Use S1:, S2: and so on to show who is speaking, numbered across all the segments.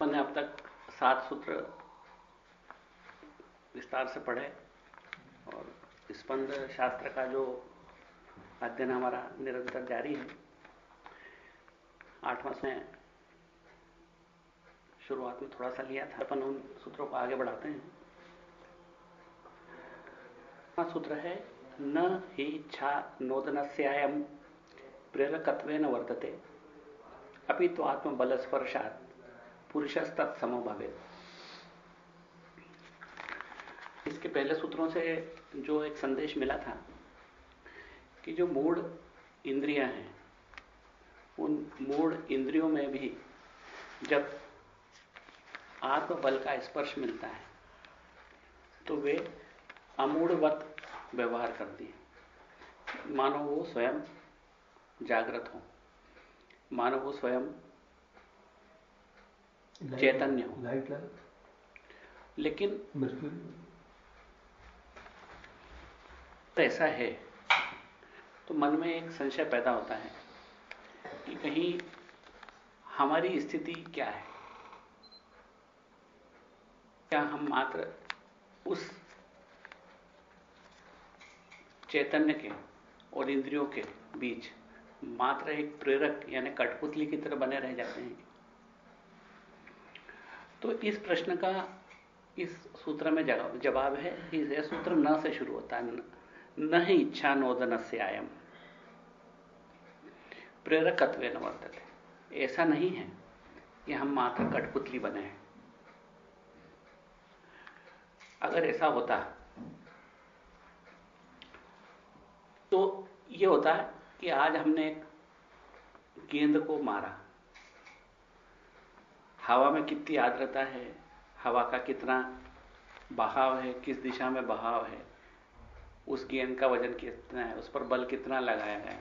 S1: मैंने अब तक सात सूत्र विस्तार से पढ़े और स्पंद शास्त्र का जो अध्ययन हमारा निरंतर जारी है, आठवां से शुरुआत में थोड़ा सा लिया था, अपन उन सूत्रों को आगे बढ़ाते हैं। सूत्र है, न ही इच्छा नोदन से प्रेरकत्व न वर्तते। अभी तो आत्मबल स्पर्शात पुरुष तत्समो भवे इसके पहले सूत्रों से जो एक संदेश मिला था कि जो मूड इंद्रियाँ हैं, उन मूड इंद्रियों में भी जब आत्मबल का स्पर्श मिलता है तो वे अमूढ़वत व्यवहार करती है। मानो वो स्वयं जागृत हो। मानो वो स्वयं चैतन्य हो। लाइट लाइट लेकिन ऐसा है। तो मन में एक संशय पैदा होता है कि कहीं हमारी स्थिति क्या है? क्या हम मात्र उस चैतन्य के और इंद्रियों के बीच मात्र एक प्रेरक, यानी कठपुतली की तरह बने रह जाते हैं। तो इस प्रश्न का इस सूत्र में जवाब है यह सूत्र न से शुरू होता है, न ही इच्छा नोदन से आयम। प्रेरकत्व न वर्तते। ऐसा नहीं है कि हम मात्र कठपुतली बने हैं। अगर ऐसा होता तो ये होता है कि आज हमने एक गेंद को मारा। हवा में कितनी आर्द्रता है, हवा का कितना बहाव है, किस दिशा में बहाव है, उस गेंद का वज़न कितना है, उस पर बल कितना लगाया गया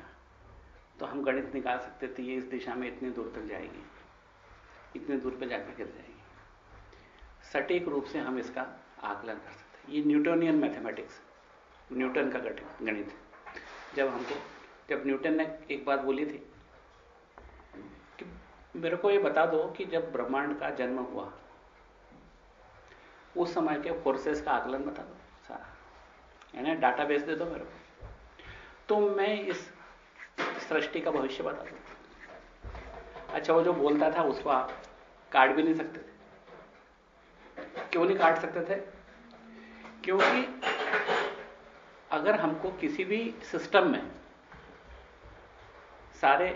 S1: तो हम गणित निकाल सकते थे ये इस दिशा में इतनी दूर तक जाएगी, इतनी दूर पर जाकर गिर जाएगी। सटीक रूप से हम इसका आकलन कर सकते हैं। ये न्यूटोनियन मैथमेटिक्स, न्यूटन का गणित जब हमको जब न्यूटन ने एक बात बोली थी कि मेरे को ये बता दो कि जब ब्रह्मांड का जन्म हुआ, उस समय के फोर्सेस का आकलन बता दो। सारा। यानी डाटा बेस दे दो मेरे को। तो मैं इस सृष्टि का भविष्य बता दू। अच्छा वो जो बोलता था, उसको आप काट भी नहीं सकते थे। क्यों नहीं काट सकते थे? क्योंकि अगर हमको किसी भी सिस्टम में सारे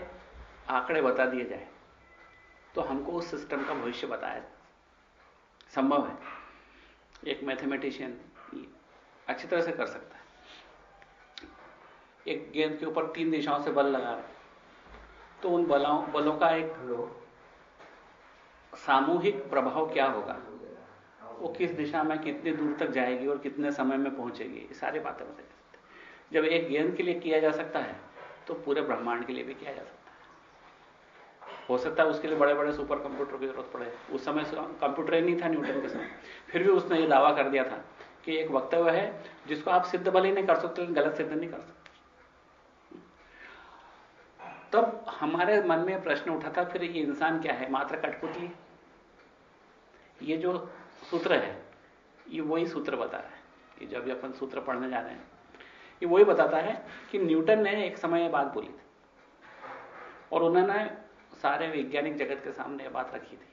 S1: आंकड़े बता दिए जाए तो हमको उस सिस्टम का भविष्य बताया संभव है। एक मैथमेटिशियन अच्छी तरह से कर सकता है। एक गेंद के ऊपर तीन दिशाओं से बल लगा रहे तो उन बलों बलों का एक सामूहिक प्रभाव क्या होगा? वो किस दिशा में कितनी दूर तक जाएगी और कितने समय में पहुंचेगी? ये सारी बातें बता सकते जब एक गेंद के लिए किया जा सकता है तो पूरे ब्रह्मांड के लिए भी किया जा सकता है। हो सकता है उसके लिए बड़े बड़े सुपर कंप्यूटर की ज़रूरत पड़े। उस समय कंप्यूटर ही नहीं था न्यूटन के समय। फिर भी उसने ये दावा कर दिया था कि एक वक्तव्य है जिसको आप सिद्ध भले नहीं कर सकते, गलत सिद्ध नहीं कर सकते। तब हमारे मन में प्रश्न उठा था, फिर ये इंसान क्या है? मात्र कठपुतली? ये जो सूत्र है, ये वही सूत्र बता रहा है ये जब अपन सूत्र पढ़ने जा रहे हैं ये वही बताता है कि न्यूटन ने एक समय यह बात बोली थी। और उन्होंने सारे वैज्ञानिक जगत के सामने यह बात रखी थी।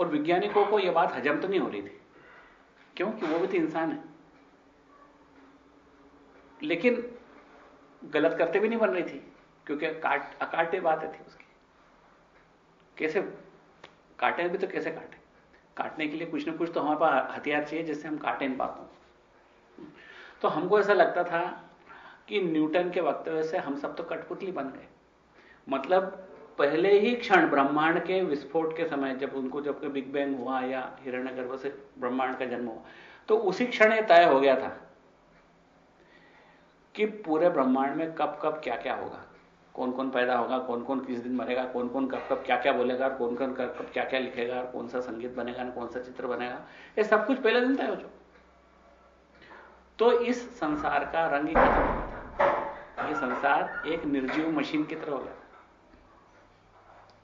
S1: और वैज्ञानिकों को यह बात हजम तो नहीं हो रही थी। क्योंकि वो भी तो इंसान है। लेकिन गलत करते भी नहीं बन रही थी, क्योंकि काट, अकाटे बातें थी उसकी। कैसे काटे भी तो कैसे काटे? काटने के लिए कुछ ना कुछ तो हमारे पास हथियार चाहिए जिससे हम काटे इन बातों तो हमको ऐसा लगता था कि न्यूटन के वक्तव्य से हम सब तो कठपुतली बन गए। मतलब पहले ही क्षण ब्रह्मांड के विस्फोट के समय जब उनको जब बिग बैंग हुआ या हिरण्य से ब्रह्मांड का जन्म हुआ तो उसी क्षण यह तय हो गया था कि पूरे ब्रह्मांड में कब कब क्या क्या होगा। कौन कौन पैदा होगा कौन कौन किस दिन मरेगा कौन कौन कब कब क्या क्या बोलेगा कौन कौन कब कब क्या क्या लिखेगा कौन सा संगीत बनेगा, कौन सा चित्र बनेगा, ये सब कुछ पहले दिन तय हो चुका। तो इस संसार का रंग खत्म हो था ये संसार एक निर्जीव मशीन की तरह हो गया।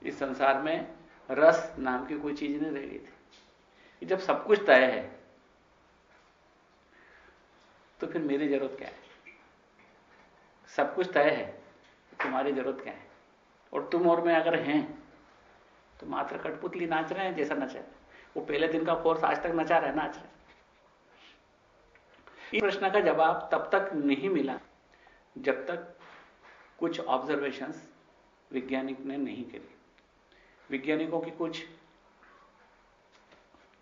S1: इस संसार में रस नाम की कोई चीज़ नहीं रह गई थी। जब सब कुछ तय है तो फिर मेरी ज़रूरत क्या है? सब कुछ तय है तो तुम्हारी ज़रूरत क्या है? और तुम और मैं अगर हैं तो मात्र कठपुतली नाच रहे हैं जैसा नचा वो पहले दिन का कोर्स आज तक नचा रहे नाच रहे इस प्रश्न का जवाब तब तक नहीं मिला जब तक कुछ ऑब्जर्वेशंस वैज्ञानिक ने नहीं करी। वैज्ञानिकों की कुछ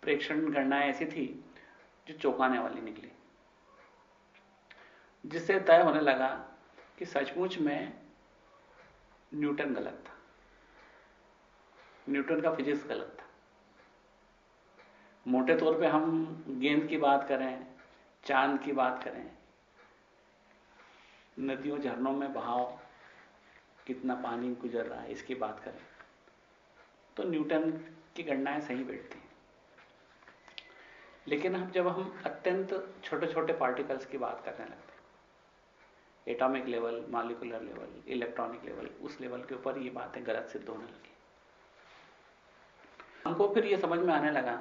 S1: प्रेक्षण गणनाएँ ऐसी थी जो चौंकाने वाली निकली। जिससे तय होने लगा कि सचमुच में न्यूटन गलत था। न्यूटन का फिजिक्स गलत था। मोटे तौर पे हम गेंद की बात करें चाँद की बात करें, नदियों, झरनों में बहाव, कितना पानी गुजर रहा है, इसकी बात करें तो न्यूटन की गणनाएँ सही बैठती हैं। लेकिन हम जब हम अत्यंत छोटे छोटे पार्टिकल्स की बात करने लगते हैं atomic level molecular level electronic level उस लेवल के ऊपर ये बातें गलत सिद्ध होने लगी। हमको फिर ये समझ में आने लगा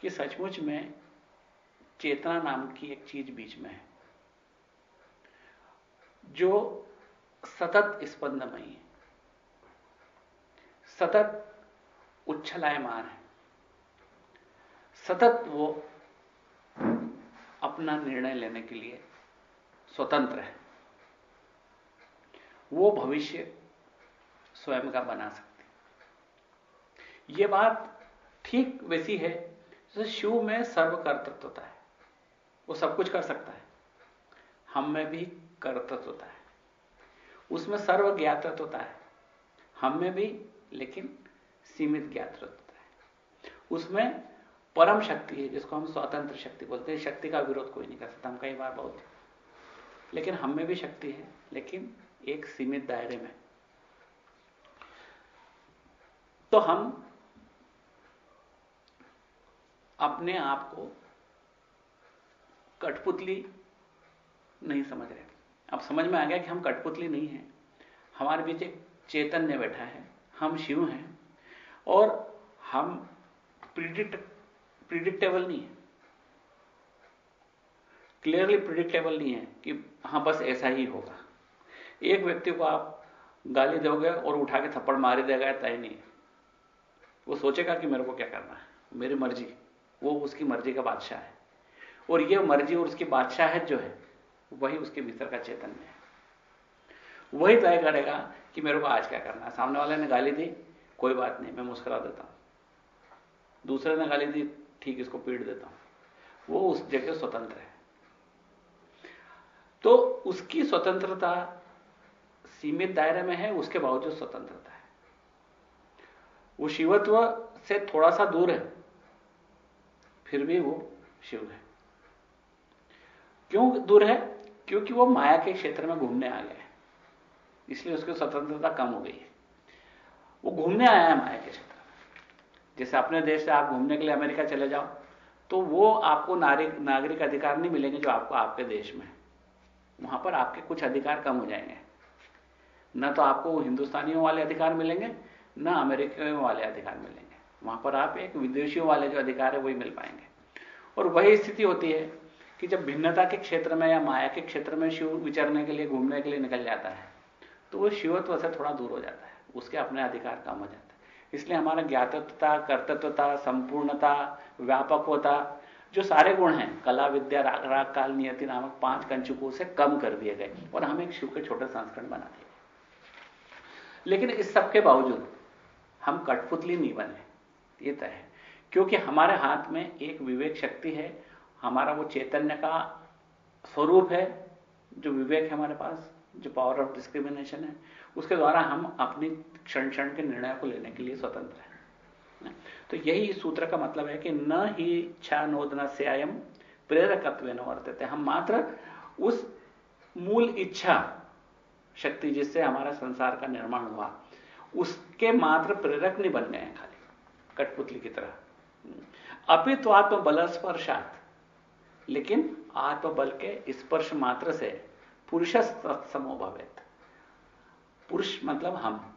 S1: कि सचमुच में चेतना नाम की एक चीज़ बीच में है, जो सतत स्पंदमयी है। सतत उच्छलायमान है। सतत वो अपना निर्णय लेने के लिए स्वतंत्र है। वो भविष्य स्वयं का बना सकती ये बात ठीक वैसी है जैसे शिव में सर्वकर्तृत्वता है। वो सब कुछ कर सकता है। हम में भी कर्तृत्व होता है। उसमें सर्व ज्ञातृत्व होता है। हम में भी, लेकिन सीमित ज्ञातृत्व होता है। उसमें परम शक्ति है, जिसको हम स्वतंत्र शक्ति बोलते हैं। शक्ति का विरोध कोई नहीं कर सकता, हम कई बार बहुत लेकिन हम में भी शक्ति है, लेकिन एक सीमित दायरे में। तो हम अपने आप को कठपुतली नहीं समझ रहे। अब समझ में आ गया कि हम कठपुतली नहीं हैं। हमारे बीच एक चैतन्य बैठा है। हम शिव हैं और हम प्रिडिक्ट प्रिडिक्टेबल नहीं है। क्लियरली प्रिडिक्टेबल नहीं है कि, हाँ, बस ऐसा ही होगा। एक व्यक्ति को आप गाली दोगे और उठा के थप्पड़ मार देगा, तय नहीं वो सोचेगा कि मेरे को क्या करना है? मेरी मर्ज़ी। वो उसकी मर्ज़ी का बादशाह है। और ये मर्ज़ी और उसकी बादशाह जो है, वही उसके भीतर का चैतन्य है। वही तय करेगा कि मेरे को आज क्या करना है। सामने वाले ने गाली दी, कोई बात नहीं, मैं मुस्कुरा देता हूँ। दूसरे ने गाली दी, ठीक, इसको पीट देता हूँ। वो उस जगह स्वतंत्र है। तो उसकी स्वतंत्रता सीमित दायरे में है, उसके बावजूद स्वतंत्रता है। वो शिवत्व से थोड़ा सा दूर है, फिर भी वो शिव है। क्यों दूर है? क्योंकि वो माया के क्षेत्र में घूमने आ गया है। इसलिए उसकी स्वतंत्रता कम हो गई है। वो घूमने आया है माया के क्षेत्र में। जैसे अपने देश से आप घूमने के लिए अमेरिका चले जाओ तो वो आपको नागरिक नागरिक अधिकार नहीं मिलेंगे जो आपको आपके देश में वहाँ पर आपके कुछ अधिकार कम हो जाएँगे। न तो आपको हिंदुस्तानियों वाले अधिकार मिलेंगे, न अमेरिकियों वाले अधिकार मिलेंगे। वहाँ पर आप एक विदेशियों वाले जो अधिकार है, वही मिल पाएँगे। और वही स्थिति होती है। कि जब भिन्नता के क्षेत्र में या माया के क्षेत्र में शिव विचरने के लिए, घूमने के लिए निकल जाता है तो वो शिवत्व से थोड़ा दूर हो जाता है। उसके अपने अधिकार कम हो जाते हैं। इसलिए हमारा ज्ञातत्वता, कर्तत्वता, संपूर्णता व्यापक होता जो सारे गुण हैं, कला, विद्या, राग राग, काल, नियति नामक पाँच कंचुकों से कम कर दिए गए और हम एक शिव के छोटे संस्करण बना दिए लेकिन इस सबके बावजूद हम कठपुतली नहीं बने। ये तय है। क्योंकि हमारे हाथ में एक विवेक शक्ति है हमारा वो चैतन्य का स्वरूप है, जो विवेक है हमारे पास, जो पावर ऑफ़ डिस्क्रिमिनेशन है, उसके द्वारा हम अपनी क्षण क्षण के निर्णय को लेने के लिए स्वतंत्र हैं। तो यही सूत्र का मतलब है कि न ही इच्छा नोदना से आयम प्रेरकत्व न वर्तते। हम मात्र उस मूल इच्छा शक्ति जिससे हमारा संसार का निर्माण हुआ, उसके मात्र प्रेरक नहीं बन गए हैं खाली, कठपुतली की तरह। अपित्वात्म बल लेकिन आत्मबल के स्पर्श मात्र से पुरुष समो भवेत पुरुष मतलब हम,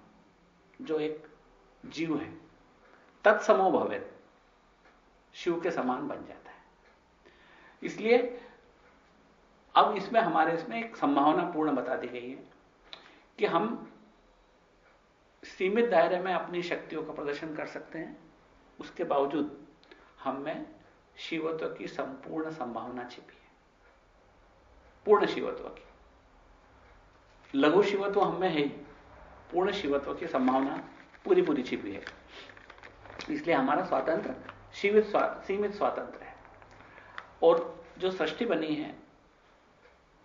S1: जो एक जीव है तत्समो भवेत शिव के समान बन जाता है। इसलिए अब इसमें हमारे इसमें एक संभावना पूर्ण बता दी गई है कि हम सीमित दायरे में अपनी शक्तियों का प्रदर्शन कर सकते हैं। उसके बावजूद हम में शिवत्व की संपूर्ण संभावना छिपी है। पूर्ण शिवत्व की लघु शिवत्व हमें है पूर्ण शिवत्व की संभावना पूरी पूरी छिपी है। इसलिए हमारा स्वातंत्र सीमित स्वा, सीमित स्वातंत्र है। और जो सृष्टि बनी है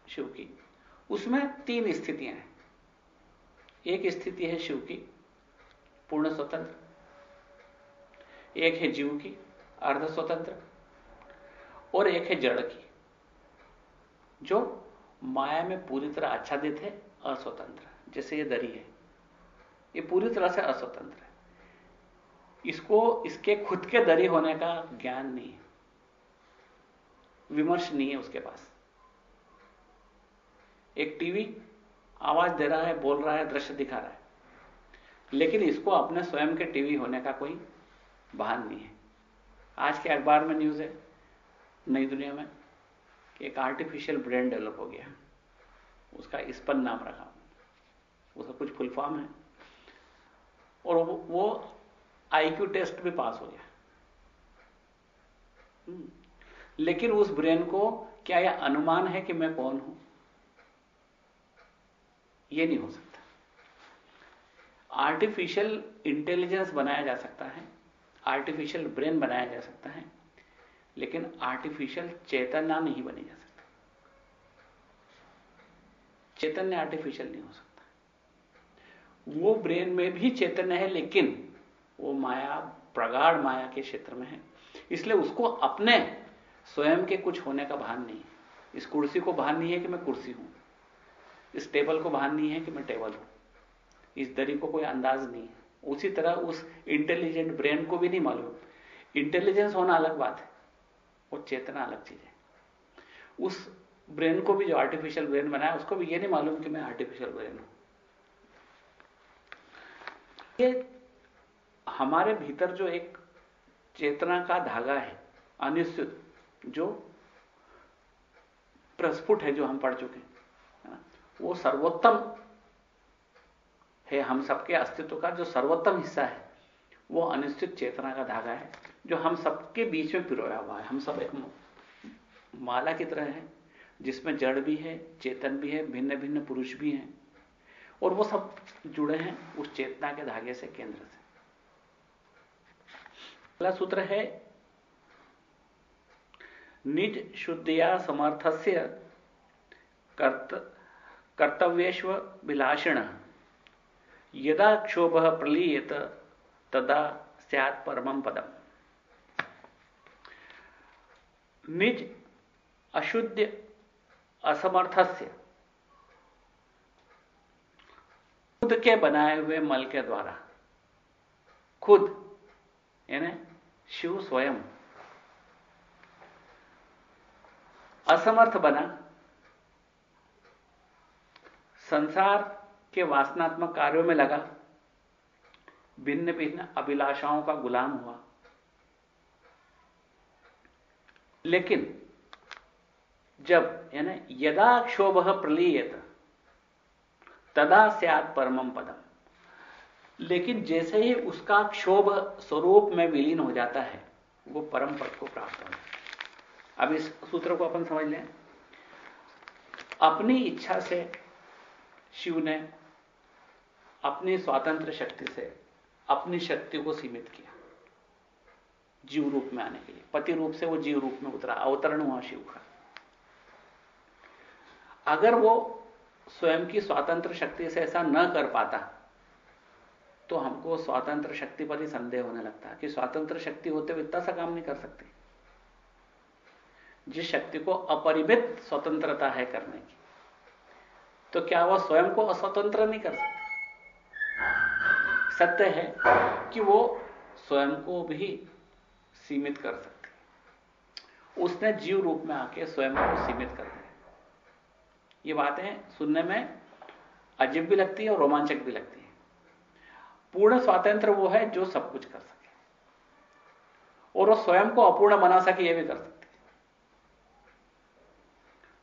S1: शिव की उसमें तीन स्थितियाँ हैं। एक स्थिति है शिव की पूर्ण स्वतंत्र। एक है जीव की अर्ध स्वतंत्र। और एक है जड़ की, जो माया में पूरी तरह आच्छादित है, अस्वतंत्र जैसे ये दरी है, ये पूरी तरह से अस्वतंत्र है। इसको, इसके खुद के दरी होने का ज्ञान नहीं है। विमर्श नहीं है उसके पास। एक टीवी आवाज़ दे रहा है, बोल रहा है, दृश्य दिखा रहा है। लेकिन इसको अपने स्वयं के टीवी होने का कोई भान नहीं है। आज के अखबार में न्यूज़ है। नई दुनिया में कि एक आर्टिफिशियल ब्रेन डेवलप हो गया। उसका स्पन नाम रखा। उसका कुछ फुल फॉर्म है। और वो, वो आईक्यू टेस्ट भी पास हो गया। हम्म। लेकिन उस ब्रेन को क्या यह अनुमान है कि मैं कौन हूँ? यह नहीं हो सकता। आर्टिफिशियल इंटेलिजेंस बनाया जा सकता है। आर्टिफिशियल ब्रेन बनाया जा सकता है। लेकिन आर्टिफिशियल चेतना नहीं बनी जा सकता। चैतन्य आर्टिफिशियल नहीं हो सकता। वो ब्रेन में भी चैतन्य है, लेकिन वो माया, प्रगाढ़ माया के क्षेत्र में है। इसलिए उसको अपने स्वयं के कुछ होने का भान नहीं है। इस कुर्सी को भान नहीं है कि मैं कुर्सी हूँ। इस टेबल को भान नहीं है कि मैं टेबल हूँ। इस दरी को कोई अंदाज नहीं उसी तरह उस इंटेलिजेंट ब्रेन को भी नहीं मालूम। इंटेलिजेंस होना अलग बात है। और चेतना अलग चीज़ है। उस ब्रेन को भी जो आर्टिफिशियल ब्रेन बनाया, उसको भी ये नहीं मालूम कि मैं आर्टिफिशियल ब्रेन हूँ। ये हमारे भीतर जो एक चेतना का धागा है, अनिश्चित, जो प्रस्फुट है, जो हम पढ़ चुके हैं वो सर्वोत्तम है हम सबके अस्तित्व का जो सर्वोत्तम हिस्सा है। वो अनिश्चित चेतना का धागा है जो हम सबके बीच में पिरोया हुआ है। हम सब एक माला की तरह है जिसमें जड़ भी है चेतन भी है भिन्न भिन्न पुरुष भी हैं और वो सब जुड़े हैं उस चेतना के धागे से केंद्र से। अगला सूत्र है निज शुद्धिया समर्थस्य कर्त, कर्तव्येश्व विलासिण यदा क्षोभ प्रलीयत तदा सैत परम पदम। निज अशुद्ध असमर्थस्य खुद के बनाए हुए मल के द्वारा, खुद, यानी शिव स्वयं। असमर्थ बना, संसार के वासनात्मक कार्यों में लगा। भिन्न भिन्न अभिलाषाओं का गुलाम हुआ। लेकिन जब, यानी यदा क्षोभ प्रलीयत, तदा सद परमम पदम। लेकिन जैसे ही उसका क्षोभ स्वरूप में विलीन हो जाता है, वो परम पद को प्राप्त होता है। अब इस सूत्र को अपन समझ लें। अपनी इच्छा से शिव ने अपनी स्वातंत्र शक्ति से अपनी शक्ति को सीमित किया। जीव रूप में आने के लिए। पति रूप से वो जीव रूप में उतरा। अवतरण हुआ शिव का। अगर वो स्वयं की स्वतंत्र शक्ति से ऐसा न कर पाता तो हमको स्वातंत्र शक्ति पर ही संदेह होने लगता कि स्वतंत्र शक्ति होते हुए इतना सा काम नहीं कर सकती। जिस शक्ति को अपरिमित स्वतंत्रता है करने की तो क्या वह स्वयं को अस्वतंत्र नहीं कर सकती? सत्य है कि वो स्वयं को भी सीमित कर सकती उसने जीव रूप में आके स्वयं को सीमित कर दिया। ये बातें सुनने में अजीब भी लगती है और रोमांचक भी लगती है। पूर्ण स्वातंत्र वो है जो सब कुछ कर सके। और वो स्वयं को अपूर्ण बना सके, ये भी कर सकते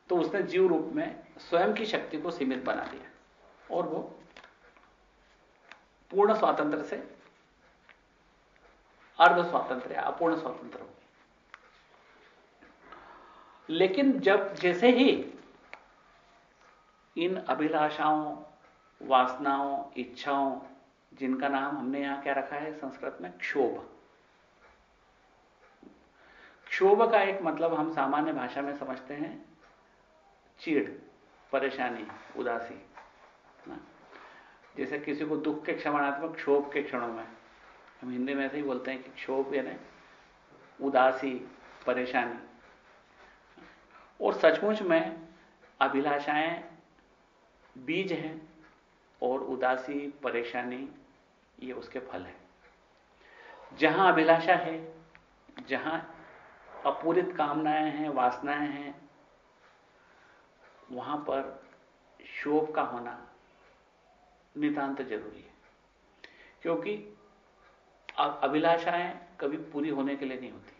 S1: तो उसने जीव रूप में स्वयं की शक्ति को सीमित बना दिया और वो पूर्ण स्वातंत्र से अर्ध स्वातंत्र अपूर्ण स्वातंत्र लेकिन जब जैसे ही इन अभिलाषाओं, वासनाओं, इच्छाओं, जिनका नाम हमने यहाँ क्या रखा है संस्कृत में? क्षोभ। क्षोभ का एक मतलब हम सामान्य भाषा में समझते हैं, चीड़, परेशानी, उदासी, ना? जैसे किसी को दुख के क्षमाणात्मक क्षोभ के क्षणों में। हम हिंदी में ऐसे ही बोलते हैं कि क्षोभ यानी उदासी, परेशानी। और सचमुच में अभिलाषाएँ बीज हैं और उदासी, परेशानी, ये उसके फल है। जहाँ अभिलाषा है, जहाँ अपूरित कामनाएँ हैं, वासनाएँ हैं, वहाँ पर शोभ का होना नितांत ज़रूरी है। क्योंकि अभिलाषाएँ कभी पूरी होने के लिए नहीं होती।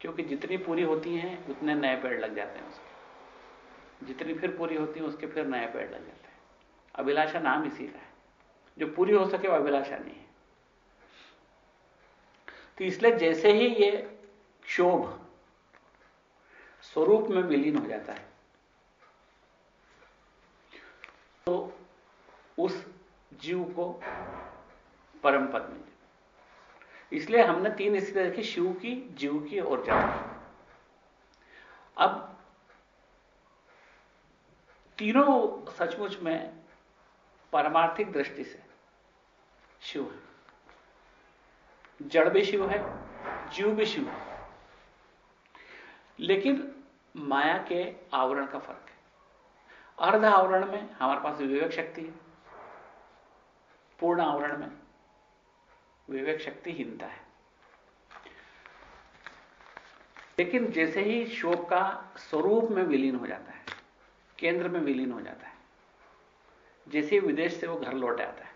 S1: क्योंकि जितनी पूरी होती हैं, उतने नए पेड़ लग जाते हैं उसके। जितनी फिर पूरी होती हैं, उसके फिर नए पेड़ लग जाते हैं। अभिलाषा नाम इसी का है। जो पूरी हो सके वो अभिलाषा नहीं है। तो इसलिए जैसे ही ये क्षोभ स्वरूप में विलीन हो जाता है तो उस जीव को परम पद मिल इसलिए हमने तीन स्थिति देखी, शिव की, जीव की और जड़ की। अब तीनों सचमुच में परमार्थिक दृष्टि से शिव है। जड़ भी शिव है, जीव भी शिव है। लेकिन माया के आवरण का फ़र्क है। अर्ध आवरण में हमारे पास विवेक शक्ति है। पूर्ण आवरण में। विवेक शक्ति हीनता है। लेकिन जैसे ही शोक का स्वरूप में विलीन हो जाता है, केंद्र में विलीन हो जाता है, जैसे विदेश से वो घर लौट आता है,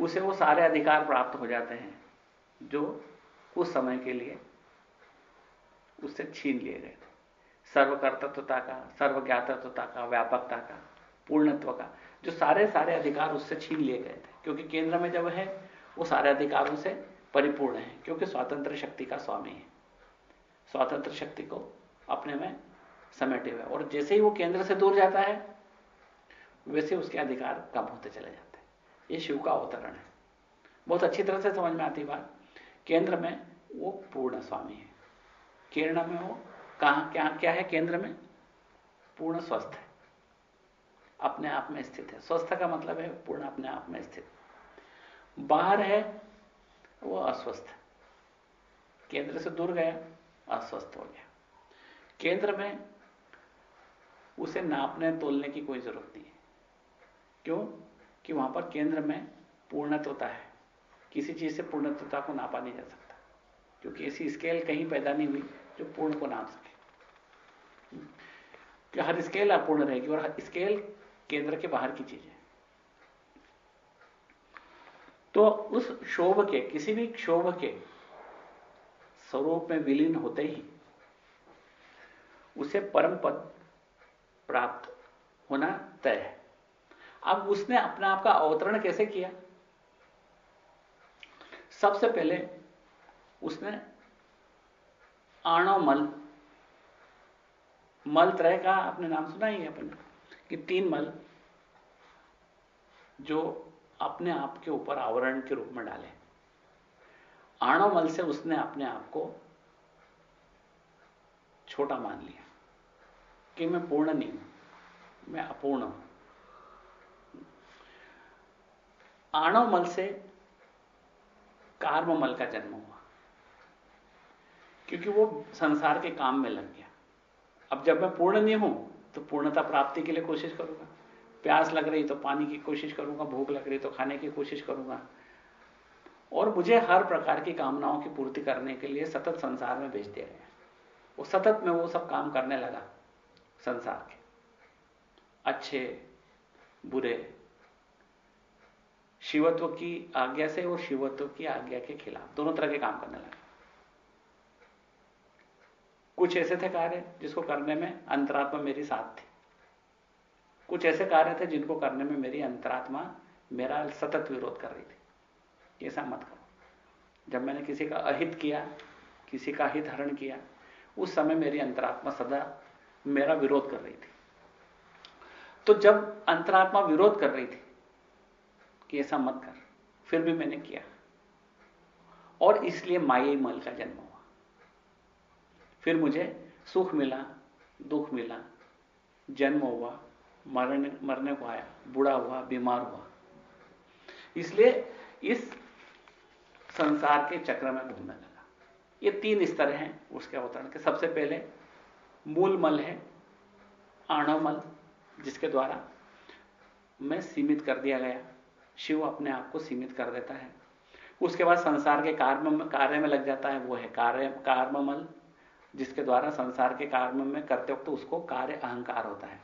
S1: उसे वो सारे अधिकार प्राप्त हो जाते हैं जो उस समय के लिए उससे छीन लिए गए थे। सर्वकर्तत्वता का सर्वज्ञातत्वता का, व्यापकता का, पूर्णत्व का। जो सारे सारे अधिकार उससे छीन लिए गए थे। क्योंकि केंद्र में जब है, वो सारे अधिकारों से परिपूर्ण है, क्योंकि स्वतंत्र शक्ति का स्वामी है। स्वतंत्र शक्ति को अपने में समेटे हुए और जैसे ही वो केंद्र से दूर जाता है, वैसे उसके अधिकार कम होते चले जाते हैं। ये शिव का अवतरण है। बहुत अच्छी तरह से समझ में आती बात। केंद्र में वो पूर्ण स्वामी है। केंद्र में वो कहा, क्या क्या है? केंद्र में पूर्ण स्वस्थ है। अपने आप में स्थित है। स्वस्थ का मतलब है पूर्ण अपने आप में स्थित। बाहर है, वो अस्वस्थ केंद्र से दूर गया, अस्वस्थ हो गया। केंद्र में उसे नापने, तोलने की कोई ज़रूरत नहीं है। क्यों? कि वहाँ पर केंद्र में पूर्णत्वता है। किसी चीज़ से पूर्णत्वता को नापा नहीं जा सकता। क्योंकि ऐसी स्केल कहीं पैदा नहीं हुई जो पूर्ण को नाप सके। कि हर स्केल अपूर्ण रहेगी और स्केल केंद्र के बाहर की चीज़। है तो उस शोभ के, किसी भी क्षोभ के स्वरूप में विलीन होते ही उसे परम पद प्राप्त होना तय है। अब उसने अपने आप का अवतरण कैसे किया? सबसे पहले उसने आणव मल मल त्रय का आपने नाम सुना ही है अपन कि तीन मल जो अपने आप के ऊपर आवरण के रूप में डाले। आणव मल से उसने अपने आप को छोटा मान लिया कि मैं पूर्ण नहीं हूँ, मैं अपूर्ण हूँ। आणव मल से कार्म मल का जन्म हुआ, क्योंकि वो संसार के काम में लग गया। अब जब मैं पूर्ण नहीं हूँ तो पूर्णता प्राप्ति के लिए कोशिश करूँगा। प्यास लग रही तो पानी की कोशिश करूँगा, भूख लग रही तो खाने की कोशिश करूँगा। और मुझे हर प्रकार की कामनाओं की पूर्ति करने के लिए सतत संसार में भेज दिया गया वो सतत में वो सब काम करने लगा, संसार के। अच्छे, बुरे, शिवत्व की आज्ञा से और शिवत्व की आज्ञा के खिलाफ। दोनों तरह के काम करने लगे। कुछ ऐसे थे कार्य जिसको करने में अंतरात्मा मेरी साथ थी। कुछ ऐसे कार्य थे जिनको करने में मेरी अंतरात्मा, मेरा सतत विरोध कर रही थी। ऐसा मत करो। जब मैंने किसी का अहित किया, किसी का हित हरण किया, उस समय मेरी अंतरात्मा सदा मेरा विरोध कर रही थी। तो जब अंतरात्मा विरोध कर रही थी, कि ऐसा मत कर, फिर भी मैंने किया। और इसलिए माया मल का जन्म हुआ। फिर मुझे सुख मिला, दुख मिला, जन्म हुआ, मरने मरने को आया, बूढ़ा हुआ, बीमार हुआ। इसलिए इस संसार के चक्र में घूमने लगा। ये तीन स्तर हैं उसके अवतरण के। सबसे पहले मूल मल है, आणव मल, जिसके द्वारा मैं सीमित कर दिया गया। शिव अपने आप को सीमित कर देता है। उसके बाद संसार के कार्य कार्य में लग जाता है, वो है कार्य कार्ममल जिसके द्वारा संसार के कार्य में करते वक्त उसको कार्य अहंकार होता है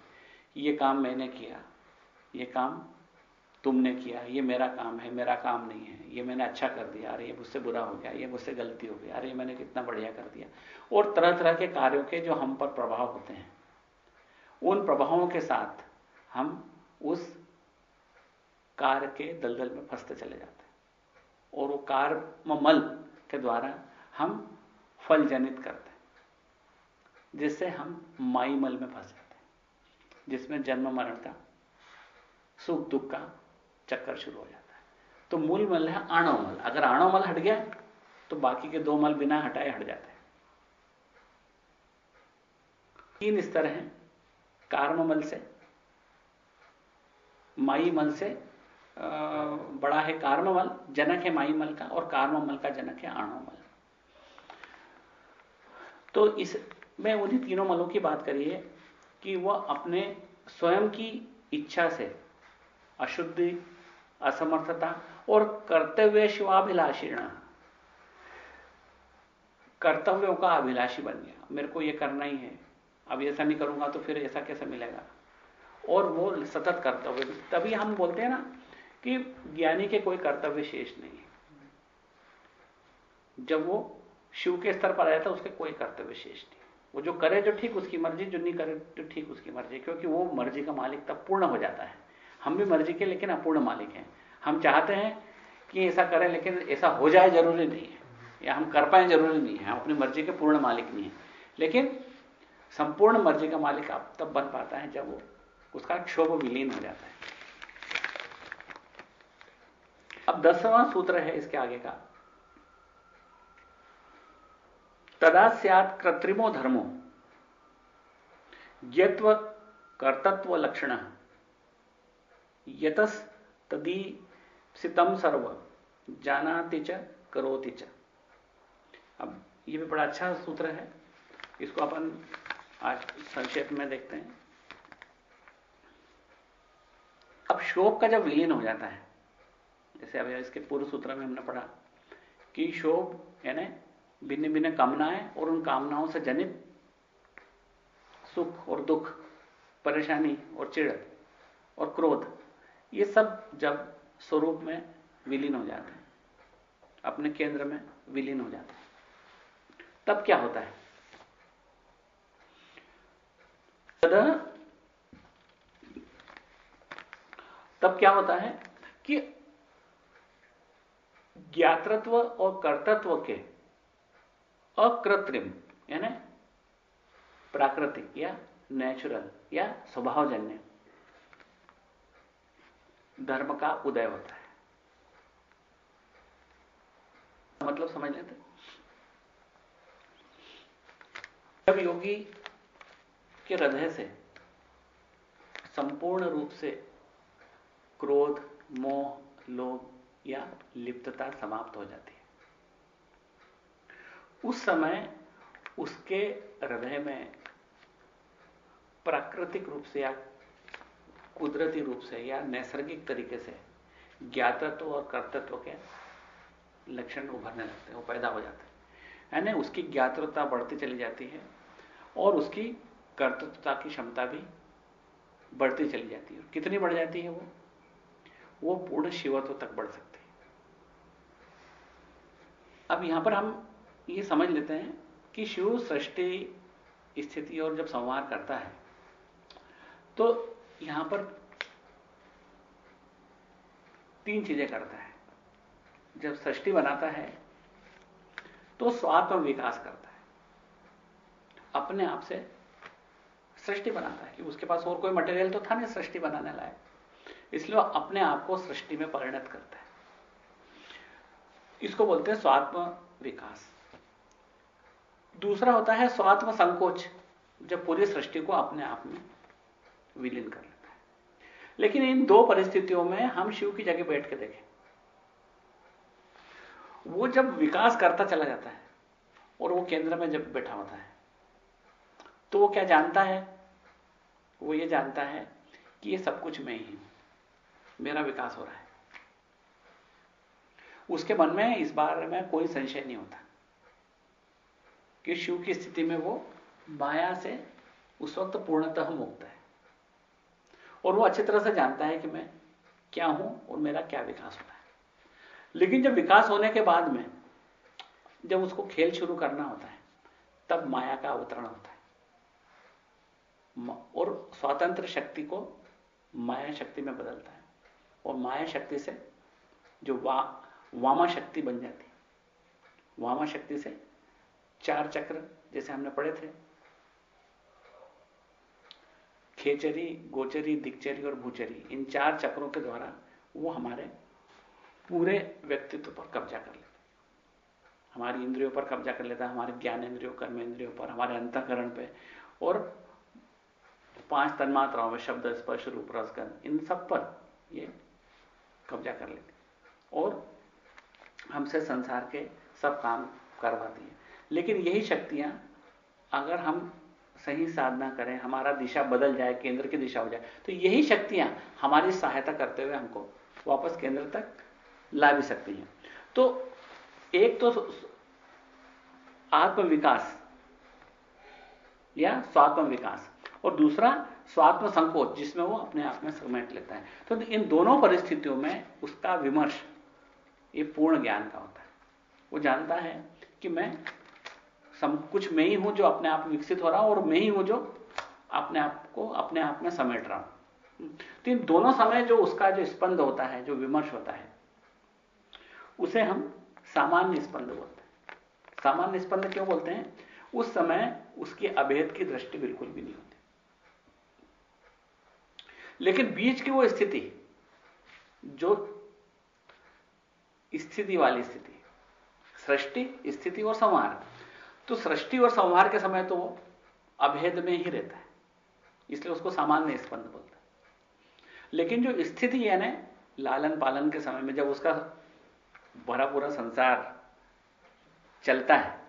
S1: ये काम मैंने किया, ये काम तुमने किया, ये मेरा काम है, मेरा काम नहीं है, ये मैंने अच्छा कर दिया, अरे ये मुझसे बुरा हो गया, ये मुझसे गलती हो गई, अरे मैंने कितना बढ़िया कर दिया। और तरह तरह के कार्यों के जो हम पर प्रभाव होते हैं, उन प्रभावों के साथ हम उस कार्य के दलदल में फंसते चले जाते हैं। और वो कार्य मल के द्वारा हम फल जनित करते जिससे हम माई मल में फंस जाते हैं, जिसमें जन्म मरण का, सुख दुख का चक्कर शुरू हो जाता है। तो मूल मल है आणव मल। अगर आणव मल हट गया तो बाकी के दो मल बिना हटाए हट जाते हैं। तीन स्तर हैं कार्म मल से, माई मल से बड़ा है कार्ममल जनक है माई मल का, और कार्ममल का जनक है आणोमल तो इस मैं उन्हीं तीनों मलों की बात करी है कि वह अपने स्वयं की इच्छा से अशुद्धि, असमर्थता और कर्तव्य शिवाभिलाषीण, कर्तव्यों का अभिलाषी बन गया। मेरे को यह करना ही है। अब ऐसा नहीं करूँगा तो फिर ऐसा कैसे मिलेगा? और वो सतत कर्तव्य तभी हम बोलते हैं ना कि ज्ञानी के कोई कर्तव्य शेष नहीं है। जब वो शिव के स्तर पर आया था, उसके कोई कर्तव्य शेष नहीं वो जो करे जो ठीक उसकी मर्ज़ी जो नहीं करे तो ठीक उसकी मर्ज़ी, क्योंकि वो मर्ज़ी का मालिक तब पूर्ण हो जाता है। हम भी मर्ज़ी के, लेकिन अपूर्ण मालिक हैं। हम चाहते हैं कि ऐसा करें, लेकिन ऐसा हो जाए ज़रूरी नहीं है, या हम कर पाए ज़रूरी नहीं है। हम अपनी मर्ज़ी के पूर्ण मालिक नहीं है। लेकिन संपूर्ण मर्ज़ी का मालिक आप तब बन पाता है जब वो उसका क्षोभ विलीन हो जाता है। अब दसवां सूत्र है इसके आगे का। तदा सियात कृत्रिमो धर्मो। यत्व कर्तत्व लक्षण। यतस तदी सितम सर्व। जानाति च, करोति च। अब ये भी बड़ा अच्छा सूत्र है। इसको अपन आज संक्षेप में देखते हैं। अब शोक का जब विलीन हो जाता है, जैसे अभी इसके पूर्व सूत्र में हमने पढ़ा, कि शोक यानी भिन्न भिन्न कामनाएँ और उन कामनाओं से जनित सुख और दुख, परेशानी और चिड़ और क्रोध, ये सब जब स्वरूप में विलीन हो जाते हैं, अपने केंद्र में विलीन हो जाते हैं, तब क्या होता है? तब क्या होता है कि ज्ञातृत्व और कर्तत्व के अकृत्रिम, यानी प्राकृतिक या नेचुरल या स्वभावजन्य। धर्म का उदय होता है। मतलब समझ लेते जब योगी के हृदय से संपूर्ण रूप से क्रोध, मोह, लोभ या लिप्तता समाप्त हो जाती है उस समय उसके हृदय में प्राकृतिक रूप से या कुदरती रूप से या नैसर्गिक तरीके से ज्ञातत्व और कर्तत्व के लक्षण उभरने लगते हैं, वो पैदा हो जाते हैं। यानी उसकी ज्ञातृता बढ़ती चली जाती है और उसकी कर्तृत्वता की क्षमता भी बढ़ती चली जाती है। कितनी बढ़ जाती है वो? वो पूर्ण शिवत्व तक बढ़ सकती है। अब यहाँ पर हम ये समझ लेते हैं कि शिव सृष्टि स्थिति और जब संवार करता है तो यहाँ पर तीन चीज़ें करता है। जब सृष्टि बनाता है तो स्वात्म विकास करता है। अपने आप से सृष्टि बनाता है उसके पास और कोई मटेरियल तो था नहीं, सृष्टि बनाने लायक। इसलिए अपने आप को सृष्टि में परिणत करता है। इसको बोलते हैं स्वात्म विकास। दूसरा होता है स्वात्म संकोच, जब पूरी सृष्टि को अपने आप में विलीन कर लेता है। लेकिन इन दो परिस्थितियों में हम शिव की जगह बैठ के देखें। वो जब विकास करता चला जाता है और वो केंद्र में जब बैठा होता है तो वो क्या जानता है? वो ये जानता है कि ये सब कुछ मैं ही हूँ, मेरा विकास हो रहा है। उसके मन में इस बारे में कोई संशय नहीं होता। कि शिव की स्थिति में वो माया से उस वक्त पूर्णतः मुक्त है। और वो अच्छी तरह से जानता है कि मैं क्या हूँ और मेरा क्या विकास होता है। लेकिन जब विकास होने के बाद में जब उसको खेल शुरू करना होता है, तब माया का अवतरण होता है। और स्वतंत्र शक्ति को माया शक्ति में बदलता है। और माया शक्ति से जो वा, वामा शक्ति बन जाती है, वामा शक्ति से चार चक्र जैसे हमने पढ़े थे। खेचरी, गोचरी दिक्चरी और भूचरी, इन चार चक्रों के द्वारा वो हमारे पूरे व्यक्तित्व पर कब्जा कर लेता हमारी इंद्रियों पर कब्जा कर लेता है, हमारे ज्ञान इंद्रियों, कर्म इंद्रियों पर, हमारे अंतकरण पे और पाँच तन्मात्राओं में शब्द, स्पर्श, रूप रसगन इन सब पर ये कब्जा कर लेती और हमसे संसार के सब काम करवाती है। लेकिन यही शक्तियाँ, अगर हम सही साधना करें, हमारा दिशा बदल जाए, केंद्र की दिशा हो जाए तो यही शक्तियाँ हमारी सहायता करते हुए हमको वापस केंद्र तक ला भी सकती हैं। तो एक तो आत्मविकास या स्वात्म विकास और दूसरा स्वात्म संकोच जिसमें वो अपने आप में समेट लेता है। तो इन दोनों परिस्थितियों में उसका विमर्श, ये पूर्ण ज्ञान का होता है। वो जानता है कि मैं सब कुछ मैं ही हूँ जो अपने आप विकसित हो रहा हूँ और मैं ही हूँ जो अपने आप को, अपने आप में समेट रहा हूँ। तो इन दोनों समय जो उसका जो स्पंद होता है, जो विमर्श होता है, उसे हम सामान्य स्पंद बोलते हैं। सामान्य स्पंद क्यों बोलते हैं? उस समय उसकी अभेद की दृष्टि बिल्कुल भी नहीं होती। लेकिन बीच की वो स्थिति, जो स्थिति वाली स्थिति, सृष्टि, स्थिति और संहार तो सृष्टि और संहार के समय तो वो अभेद में ही रहता है। इसलिए उसको सामान्य स्पंद बोलते हैं। लेकिन जो स्थिति है ना, लालन पालन के समय में जब उसका भरा पूरा संसार चलता है,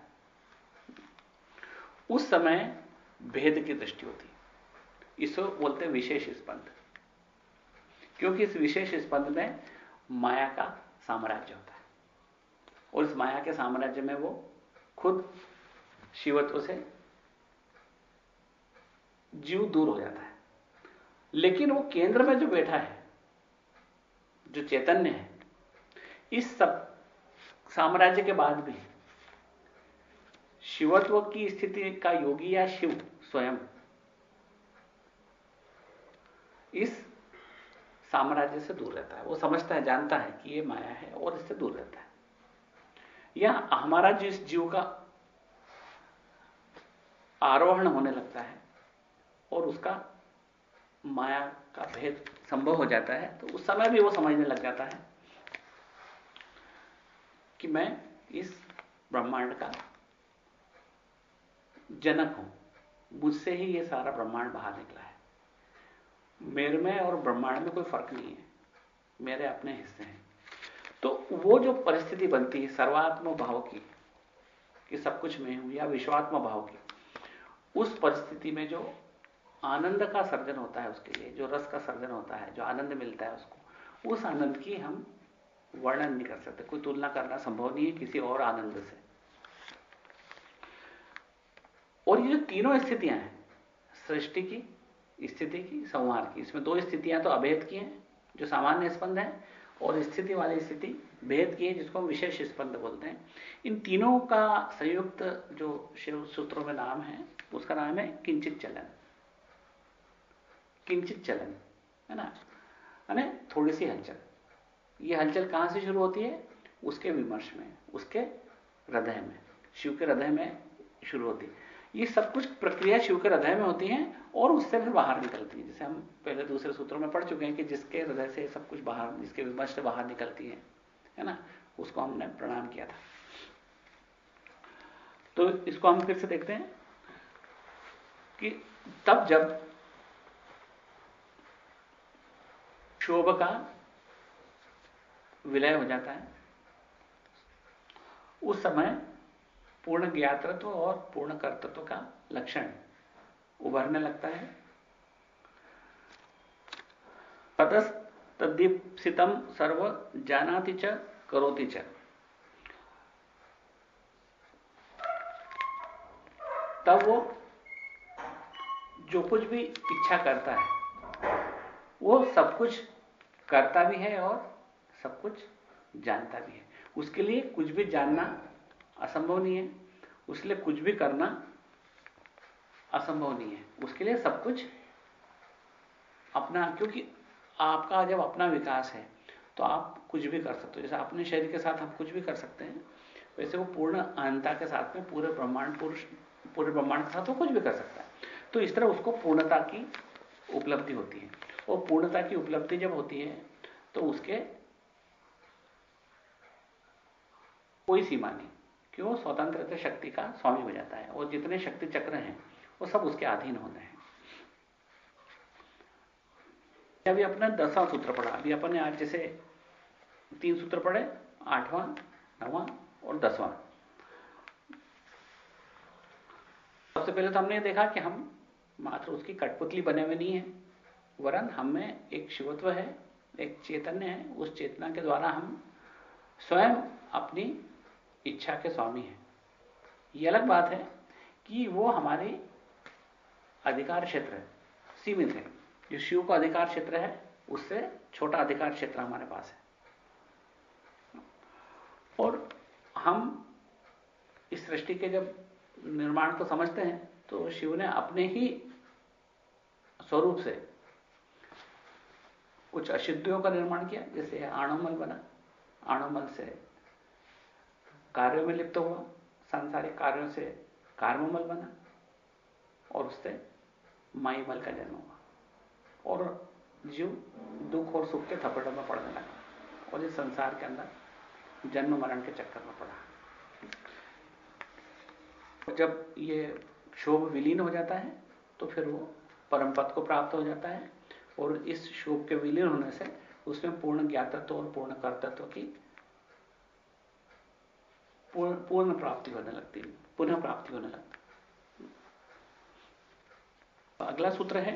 S1: उस समय भेद की दृष्टि होती है। इसको बोलते हैं विशेष स्पंद। क्योंकि इस विशेष स्पंद में माया का साम्राज्य होता है। और इस माया के साम्राज्य में वो खुद शिवत्व से जीव दूर हो जाता है। लेकिन वो केंद्र में जो बैठा है, जो चैतन्य है, इस सब साम्राज्य के बाद भी शिवत्व की स्थिति का योगी या शिव स्वयं। इस साम्राज्य से दूर रहता है। वो समझता है, जानता है कि ये माया है और इससे दूर रहता है। या हमारा जिस जीव का आरोहण होने लगता है और उसका माया का भेद संभव हो जाता है तो उस समय भी वो समझने लग जाता है कि मैं इस ब्रह्मांड का जनक हूँ। मुझसे ही ये सारा ब्रह्मांड बाहर निकला है। मेरे में और ब्रह्मांड में कोई फ़र्क नहीं है। मेरे अपने हिस्से हैं। तो वो जो परिस्थिति बनती है, सर्वात्म भाव की, कि सब कुछ मैं हूँ या विश्वात्म भाव की उस परिस्थिति में जो आनंद का सर्जन होता है उसके लिए, जो रस का सर्जन होता है, जो आनंद मिलता है उसको, उस आनंद की हम वर्णन नहीं कर सकते। कोई तुलना करना संभव नहीं है किसी और आनंद से। और ये जो तीनों स्थितियाँ हैं, सृष्टि की, स्थिति की, संहार की, इसमें दो स्थितियाँ तो अभेद की हैं, जो सामान्य स्पंद है और स्थिति वाली स्थिति, भेद की है, जिसको हम विशेष स्पंद बोलते हैं। इन तीनों का संयुक्त जो शिव सूत्रों में नाम है, उसका नाम है किंचित चलन। किंचित चलन, है ना? यानी थोड़ी सी हलचल। ये हलचल कहाँ से शुरू होती है? उसके विमर्श में, उसके हृदय में। शिव के हृदय में शुरू होती है। ये सब कुछ प्रक्रिया शिव के हृदय में होती है और उससे फिर बाहर निकलती है। जैसे हम पहले दूसरे सूत्रों में पढ़ चुके हैं कि जिसके हृदय से सब कुछ बाहर, जिसके विमर्श से बाहर निकलती है है ना? उसको हमने प्रणाम किया था। तो इसको हम फिर से देखते हैं कि तब जब शोभ का विलय हो जाता है, उस समय पूर्ण ज्ञातृत्व और पूर्ण कर्तृत्व का लक्षण उभरने लगता है। तदस तदीप्सितम सर्व जानाति च, करोति च। तब वो जो कुछ भी इच्छा करता है, वो सब कुछ करता भी है और सब कुछ जानता भी है। उसके लिए कुछ भी जानना असंभव नहीं है। उसके लिए कुछ भी करना असंभव नहीं है। उसके लिए सब कुछ अपना, क्योंकि आपका जब अपना विकास है तो आप कुछ भी कर सकते हो। जैसे अपने शरीर के साथ हम कुछ भी कर सकते हैं, वैसे वो पूर्ण अहंता के साथ में, पूरे ब्रह्मांड, पुरुष, पूरे ब्रह्मांड के साथ वो कुछ भी कर सकता है। तो इस तरह उसको पूर्णता की उपलब्धि होती है। और पूर्णता की उपलब्धि जब होती है तो उसके कोई सीमा नहीं। कि वो स्वतंत्र शक्ति का स्वामी हो जाता है। और जितने शक्ति चक्र हैं, वो सब उसके अधीन होते हैं। अभी अपना दसवां सूत्र पढ़ा। अभी अपन ने आज जैसे तीन सूत्र पढ़े, आठवां, नवा और दसवां। सबसे पहले तो हमने देखा कि हम मात्र उसकी कठपुतली बने हुए नहीं है, वरन हमें एक शिवत्व है, एक चैतन्य है। उस चेतना के द्वारा हम स्वयं अपनी इच्छा के स्वामी हैं। यह अलग बात है कि वो हमारे अधिकार क्षेत्र सीमित है। जो शिव का अधिकार क्षेत्र है, उससे छोटा अधिकार क्षेत्र हमारे पास है। और हम इस सृष्टि के जब निर्माण को समझते हैं तो शिव ने अपने ही स्वरूप से कुछ अशुद्धियों का निर्माण किया, जैसे आणोमल बना। आणोमल से कार्यों में लिप्त हुआ, सांसारिक कार्यों से कार्ममल बना और उससे माईमल का जन्म हुआ। और जीव दुख और सुख के थपेटों में पड़ने लगा और इस संसार के अंदर जन्म मरण के चक्कर में पड़ा। जब ये शोभ विलीन हो जाता है तो फिर वो परम पद को प्राप्त हो जाता है और इस शोभ के विलीन होने से उसमें पूर्ण ज्ञातत्व और पूर्ण कर्तत्व की पूर्ण प्राप्ति होने लगती पुनः प्राप्ति होने लगती अगला सूत्र है,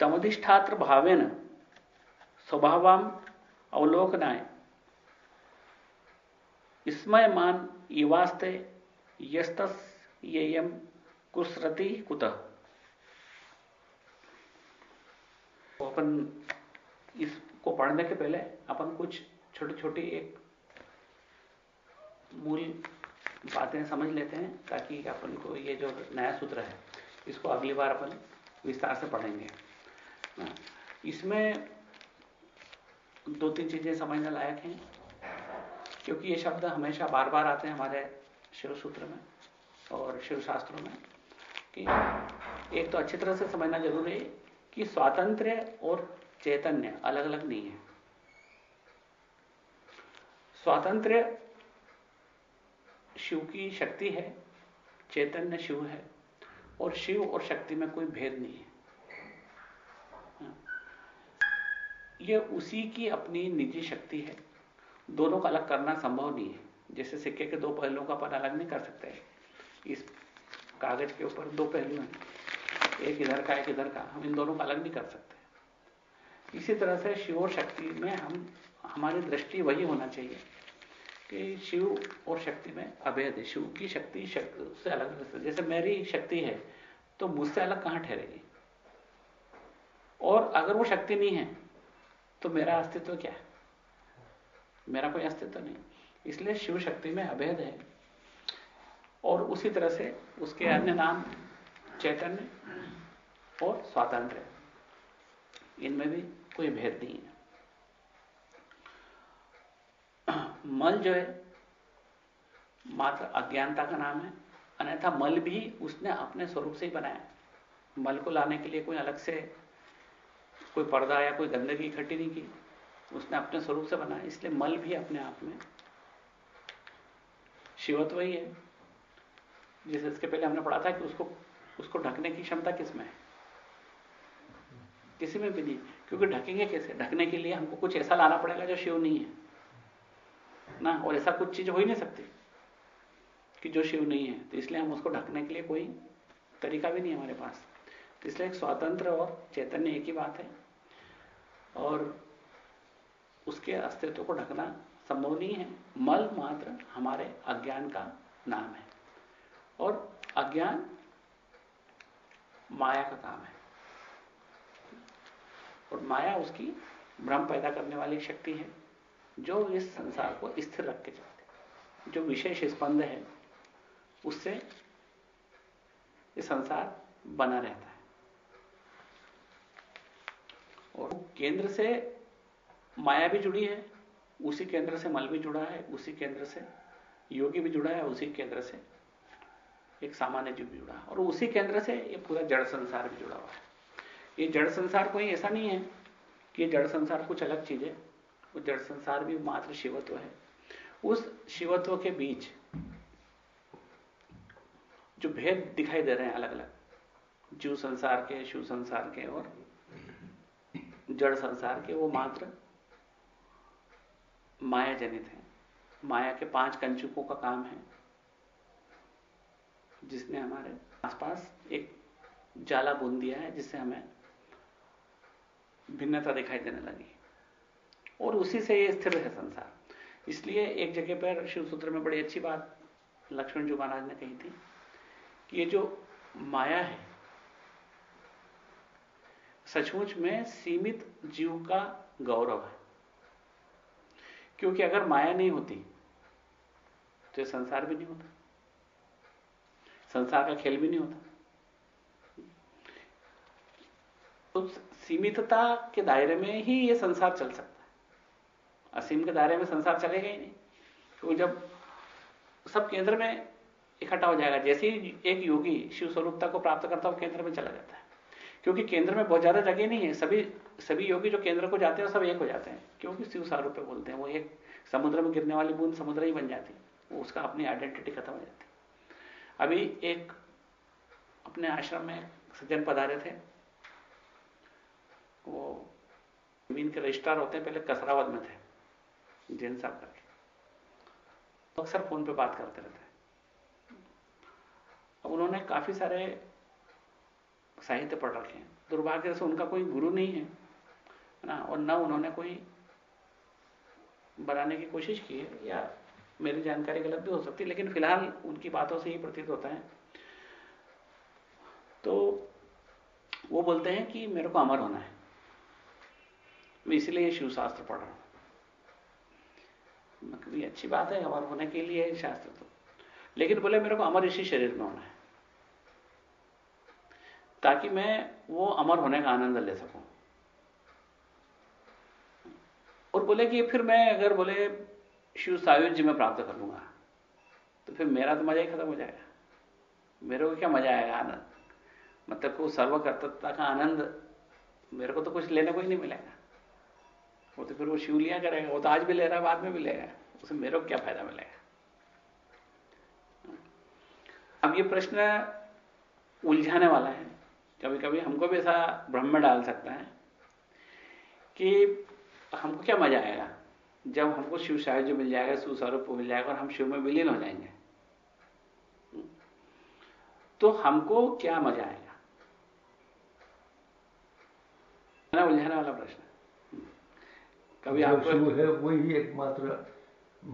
S1: तमधिष्ठात्र भावेन स्वभावाम अवलोकनाय। स्मयमान युवास्ते यस्तस येयम कुसरती कुतः। तो अपन इसको पढ़ने के पहले अपन कुछ छोटी छोटी एक मूल बातें समझ लेते हैं ताकि अपन को ये जो नया सूत्र है, इसको अगली बार अपन विस्तार से पढ़ेंगे। इसमें दो तीन चीज़ें समझने लायक हैं, क्योंकि ये शब्द हमेशा बार बार आते हैं हमारे शिव सूत्र में और शिव शास्त्रों में कि एक तो अच्छी तरह से समझना ज़रूरी है कि स्वातंत्र और चैतन्य अलग अलग नहीं है। स्वातंत्र्य शिव की शक्ति है, चैतन्य शिव है, और शिव और शक्ति में कोई भेद नहीं है। यह उसी की अपनी निजी शक्ति है। दोनों का अलग करना संभव नहीं है। जैसे सिक्के के दो पहलुओं का अपन अलग नहीं कर सकते इस कागज़ के ऊपर दो पहलू हैं। एक इधर का, एक इधर का। हम इन दोनों का अलग नहीं कर सकते। इसी तरह से शिव और शक्ति में हम, हमारी दृष्टि वही होना चाहिए। कि शिव और शक्ति में अभेद है। शिव की शक्ति से अलग अलग जैसे मेरी शक्ति है तो मुझसे अलग कहाँ ठहरेगी? और अगर वो शक्ति नहीं है तो मेरा अस्तित्व क्या है? मेरा कोई अस्तित्व नहीं। इसलिए शिव शक्ति में अभेद है। और उसी तरह से उसके अन्य नाम चैतन्य और स्वातंत्र इनमें भी कोई भेद नहीं है। मल जो है, मात्र अज्ञानता का नाम है, अन्यथा मल भी उसने अपने स्वरूप से ही बनाया। मल को लाने के लिए कोई अलग से कोई पर्दा या कोई गंदगी इकट्ठी नहीं की, उसने अपने स्वरूप से बनाया। इसलिए मल भी अपने आप में शिवत्व ही है। जिसे इसके पहले हमने पढ़ा था कि उसको उसको ढकने की क्षमता किसमें है? किसी में भी नहीं। क्योंकि ढकेंगे कैसे? ढकने के लिए हमको कुछ ऐसा लाना पड़ेगा जो शिव नहीं है। ना? और ऐसा कुछ चीज़ हो ही नहीं सकती कि जो शिव नहीं है। तो इसलिए हम उसको ढकने के लिए कोई तरीका भी नहीं हमारे पास। तो इसलिए एक स्वतंत्र और चैतन्य एक ही बात है। और उसके अस्तित्व को ढकना संभव नहीं है। मल मात्र हमारे अज्ञान का नाम है। और अज्ञान माया का काम है। और माया उसकी भ्रम पैदा करने वाली शक्ति है। जो इस संसार को स्थिर रख के चलते जो विशेष स्पंद है, उससे ये संसार बना रहता है। और केंद्र से माया भी जुड़ी है, उसी केंद्र से मल भी जुड़ा है, उसी केंद्र से योगी भी जुड़ा है, उसी केंद्र से एक सामान्य जीव भी जुड़ा है, और उसी केंद्र से ये पूरा जड़ संसार भी जुड़ा हुआ है। ये जड़ संसार कोई ऐसा नहीं है कि जड़ संसार कुछ अलग चीज़ है। वो जड़ संसार भी मात्र शिवत्व है। उस शिवत्व के बीच जो भेद दिखाई दे रहे हैं अलग अलग जीव संसार के, शिव संसार के और जड़ संसार के, वो मात्र माया जनित है। माया के पाँच कंचुकों का काम है, जिसने हमारे आसपास एक जाला बुन दिया है, जिससे हमें भिन्नता दिखाई देने लगी। और उसी से ये स्थिर है संसार। इसलिए एक जगह पर शिव सूत्र में बड़ी अच्छी बात लक्ष्मण जी महाराज ने कही थी कि ये जो माया है, सचमुच में सीमित जीव का गौरव है। क्योंकि अगर माया नहीं होती तो संसार भी नहीं होता। संसार का खेल भी नहीं होता। उस सीमितता के दायरे में ही ये संसार चल सकता असीम के दायरे में संसार चलेगा ही नहीं। तो जब सब केंद्र में इकट्ठा हो जाएगा, जैसे ही एक योगी शिव स्वरूपता को प्राप्त करता है, वो केंद्र में चला जाता है। क्योंकि केंद्र में बहुत ज़्यादा जगह नहीं है। सभी सभी योगी जो केंद्र को जाते हैं सब एक हो जाते हैं। क्योंकि शिव स्वरूप बोलते हैं, वो एक समुद्र में गिरने वाली बूंद समुद्र ही बन जाती वो उसका अपनी आइडेंटिटी खत्म हो जाती है। अभी एक अपने आश्रम में सज्जन पधारे थे। वो ज़मीन के रजिस्ट्रार होते हैं, पहले कसरावद में थे। जैन साहब करके तो अक्सर फ़ोन पे बात करते रहते अब उन्होंने काफ़ी सारे साहित्य पढ़ रखे हैं। दुर्भाग्य से उनका कोई गुरु नहीं है ना? और न उन्होंने कोई बनाने की कोशिश की है, या मेरी जानकारी गलत भी हो सकती है, लेकिन फ़िलहाल उनकी बातों से ही प्रतीत होता है। तो वो बोलते हैं कि मेरे को अमर होना है। मैं इसलिए शिव शास्त्र पढ़ रहा हूँ। कभी अच्छी बात है, अमर होने के लिए शास्त्र तो। लेकिन बोले, मेरे को अमर इसी शरीर में होना है। ताकि मैं वो अमर होने का आनंद ले सकूँ। और बोले कि फिर मैं अगर बोले, शिव सायुज्य में प्राप्त कर लूँगा तो फिर मेरा तो मज़ा ही खत्म हो जाएगा। मेरे को क्या मज़ा आएगा आनंद? मतलब को सर्वकर्तता का आनंद मेरे को तो कुछ लेने को ही नहीं मिलेगा। वो तो फिर वो शिव लिया करेगा, वो तो आज भी ले रहा है, बाद में भी लेगा उसे मेरे को क्या फ़ायदा मिलेगा? अब ये प्रश्न उलझाने वाला है। कभी कभी हमको भी ऐसा भ्रम में डाल सकता है कि हमको क्या मज़ा आएगा? जब हमको शिव साहित्य मिल जाएगा सुस्वरूप मिल जाएगा और हम शिव में विलीन हो जाएँगे। तो हमको क्या मज़ा आएगा? उलझाने वाला प्रश्न।
S2: कभी आपको शिव है वही एकमात्र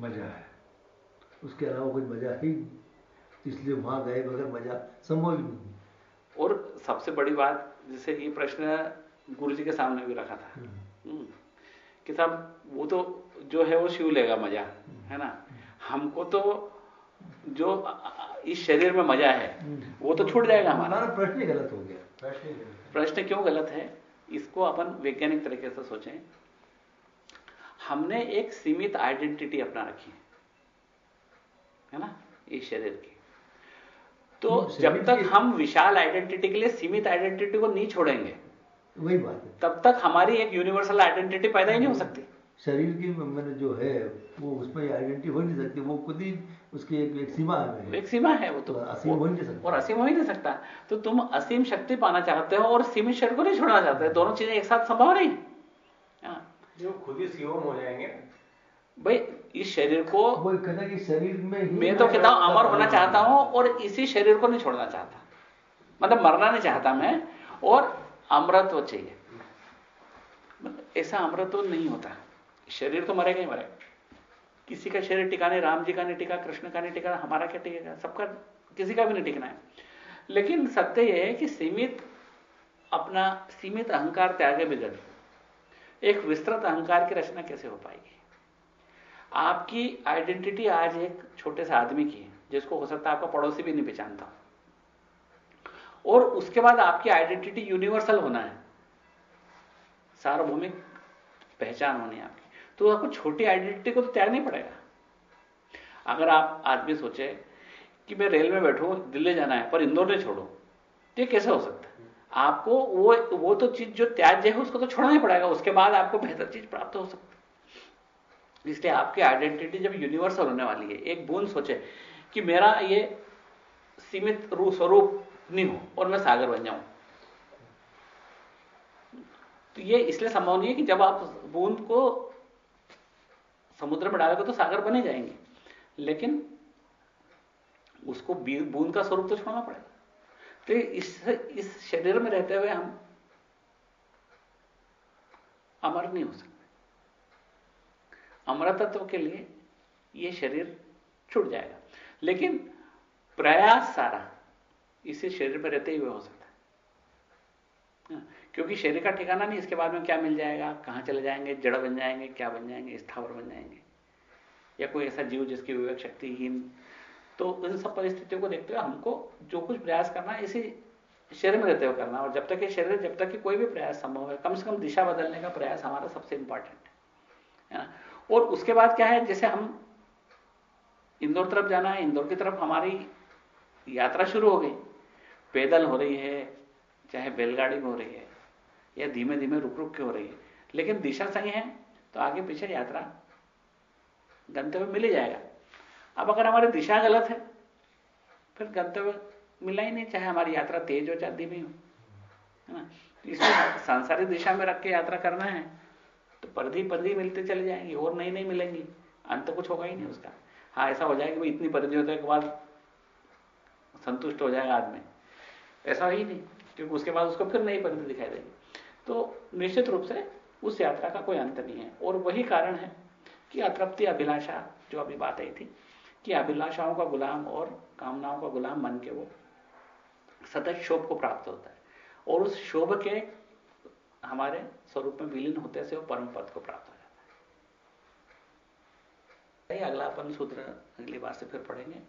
S2: मज़ा है। उसके अलावा कोई मज़ा ही इसलिए वहाँ गए बगैर मज़ा संभव ही नहीं।
S1: और सबसे बड़ी बात जैसे ये प्रश्न गुरु जी के सामने भी रखा था। हम्म। हम्म। कि साहब वो तो जो है वो शिव लेगा मज़ा है ना? हमको तो जो इस शरीर में मज़ा है वो तो छूट जाएगा हमारा।
S2: प्रश्न गलत हो गया।
S1: प्रश्न क्यों गलत है? इसको अपन वैज्ञानिक तरीके से सोचें। हमने एक सीमित आइडेंटिटी अपना रखी है। ना? इस शरीर की। तो जब तक हम विशाल आइडेंटिटी के लिए सीमित आइडेंटिटी को नहीं छोड़ेंगे
S2: वही बात है।
S1: तब तक हमारी एक यूनिवर्सल आइडेंटिटी पैदा ही नहीं हो सकती।
S2: शरीर की मैंने जो है वो उसमें आइडेंटिटी हो नहीं सकती वो खुद ही उसकी एक, एक सीमा है।
S1: एक सीमा है वो तो, तो
S2: असीम हो नहीं सकता।
S1: और असीम हो ही नहीं सकता। तो तुम असीम शक्ति पाना चाहते हो और सीमित शरीर को नहीं छोड़ना चाहते। दोनों चीज़ें एक साथ संभव नहीं।
S3: हाँ। जो खुद ही शिवम हो जाएँगे।
S1: भाई इस शरीर को
S2: वो कहना कि शरीर में ही
S1: मैं तो कहता हूँ अमर होना चाहता हूँ और इसी शरीर को नहीं छोड़ना चाहता। मतलब मरना नहीं चाहता मैं और अमृत चाहिए। मतलब ऐसा अमृत नहीं होता। शरीर तो मरेगा ही मरेगा। किसी का शरीर टिका नहीं राम जी का नहीं टिका कृष्ण का नहीं टिका हमारा क्या टिकेगा? सबका किसी का भी नहीं टिकना है। लेकिन सत्य यह है कि सीमित अपना सीमित अहंकार त्यागे बिगड़ एक विस्तृत अहंकार की रचना कैसे हो पाएगी? आपकी आइडेंटिटी आज एक छोटे से आदमी की है, जिसको हो सकता है आपका पड़ोसी भी नहीं पहचानता। और उसके बाद आपकी आइडेंटिटी यूनिवर्सल होना है। सार्वभौमिक पहचान होनी है आपकी। तो आपको छोटी आइडेंटिटी को तो त्याग नहीं पड़ेगा। अगर आप आदमी सोचे कि मैं रेल में बैठू, दिल्ली जाना है, पर इंदौर ने छोड़ो तो ये कैसे हो सकता है? आपको वो वो तो चीज़ जो त्याज्य है, उसको तो छोड़ना ही पड़ेगा। उसके बाद आपको बेहतर चीज़ प्राप्त हो सकती है। इसलिए आपकी आइडेंटिटी जब यूनिवर्सल होने वाली है, एक बूंद सोचे कि मेरा ये सीमित रूप स्वरूप नहीं हो और मैं सागर बन जाऊँ। तो ये इसलिए संभव नहीं है कि जब आप बूंद को समुद्र में डालोगे तो सागर बने जाएँगे। लेकिन उसको बूंद का स्वरूप तो छोड़ना पड़ेगा। तो इस इस शरीर में रहते हुए हम अमर नहीं हो सकते। अमरतत्व के लिए यह शरीर छूट जाएगा। लेकिन प्रयास सारा इसे शरीर में रहते हुए हो सकता है। हाँ, क्योंकि शरीर का ठिकाना नहीं इसके बाद में क्या मिल जाएगा? कहाँ चले जाएँगे? जड़ बन जाएँगे क्या बन जाएँगे? स्थावर बन जाएँगे। या कोई ऐसा जीव जिसकी विवेक शक्तिहीन तो इन सब परिस्थितियों को देखते हुए हमको जो कुछ प्रयास करना है, इसी शरीर में रहते हुए करना और जब तक ये शरीर, जब तक कि कोई भी प्रयास संभव है, कम से कम दिशा बदलने का प्रयास हमारा सबसे इंपॉर्टेंट है ना? और उसके बाद क्या है, जैसे हम इंदौर तरफ़ जाना है, इंदौर की तरफ़ हमारी यात्रा शुरू हो गई। पैदल हो रही है, चाहे बैलगाड़ी में हो रही है, या धीमे धीमे रुक रुक के हो रही है। लेकिन दिशा सही है तो आगे पीछे यात्रा गंतव्य मिल ही जाएगा। अब अगर हमारी दिशा गलत है, फिर गंतव्य मिला ही नहीं, चाहे हमारी यात्रा तेज हो चाहे धीमी हो, है ना? इसमें सांसारिक दिशा में रख के यात्रा करना है तो परिधि परिधि मिलते चले जाएँगे, और नई नहीं मिलेंगी, अंत कुछ होगा ही नहीं उसका। हाँ ऐसा हो जाएगा भाई इतनी परिधि होने के बाद संतुष्ट हो जाएगा आदमी। ऐसा ही नहीं, क्योंकि उसके बाद उसको फिर नई परिधि दिखाई देगी। तो निश्चित रूप से उस यात्रा का कोई अंत नहीं है, और वही कारण है कि अतृप्ति अभिलाषा, जो अभी बात आई थी कि अभिलाषाओं का गुलाम और कामनाओं का गुलाम मन के वो सतत शोभ को प्राप्त होता है। और उस शोभ के हमारे स्वरूप में विलीन होते से वो परम पद को प्राप्त हो जाता है। अगला अपन सूत्र अगली बार से फिर पढ़ेंगे।